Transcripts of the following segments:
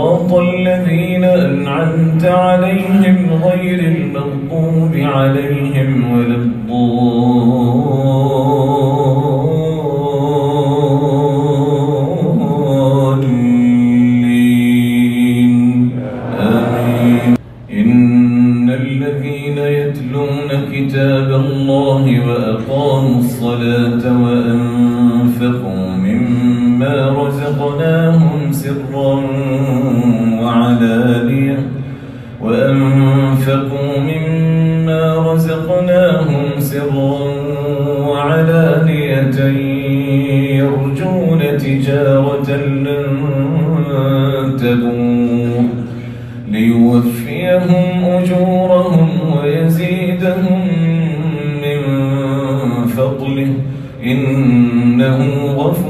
صراط الذين أنعمت عليهم غير المغضوب عليهم ولا الضالين. آمين. إن الذين يتلون كتاب الله وأقاموا الصلاة وأنفقوا مما رزقناهم سرا وعلانية وأنفقوا مما رزقناهم سرا وعلانية يرجون تجارة لن تبور ليوفيهم أجورهم ويزيدهم من فضله إنه غفور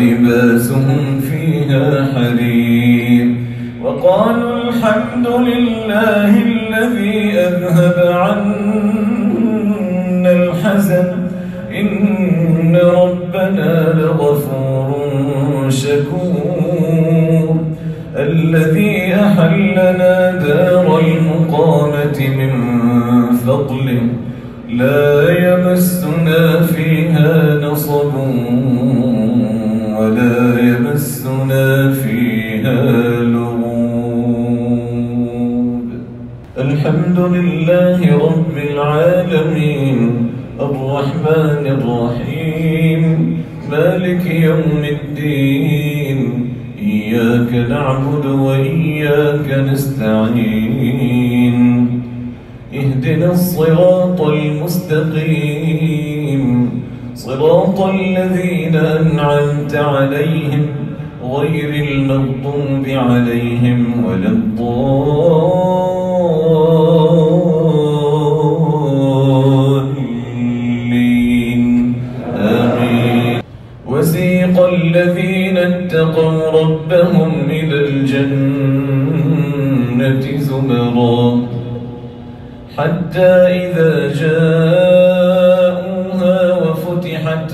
ولباسهم فيها حرير. وقالوا الحمد لله الذي أذهب عنا الحزن. إن ربنا لغفور شكور. الذي أحلنا دار المقامة من فضله لا يمسنا فيها نصب. ولا يمسنا فيها لغوب. الحمد لله رب العالمين. الرحمن الرحيم. مالك يوم الدين. إياك نعبد وإياك نستعين. اهدنا الصراط المستقيم. صراط الذين أنعمت عليهم غير المغضوب عليهم ولا الضالين. آمين. وسيق الذين اتقوا ربهم إلى الجنة زمرا حتى إذا وفتحت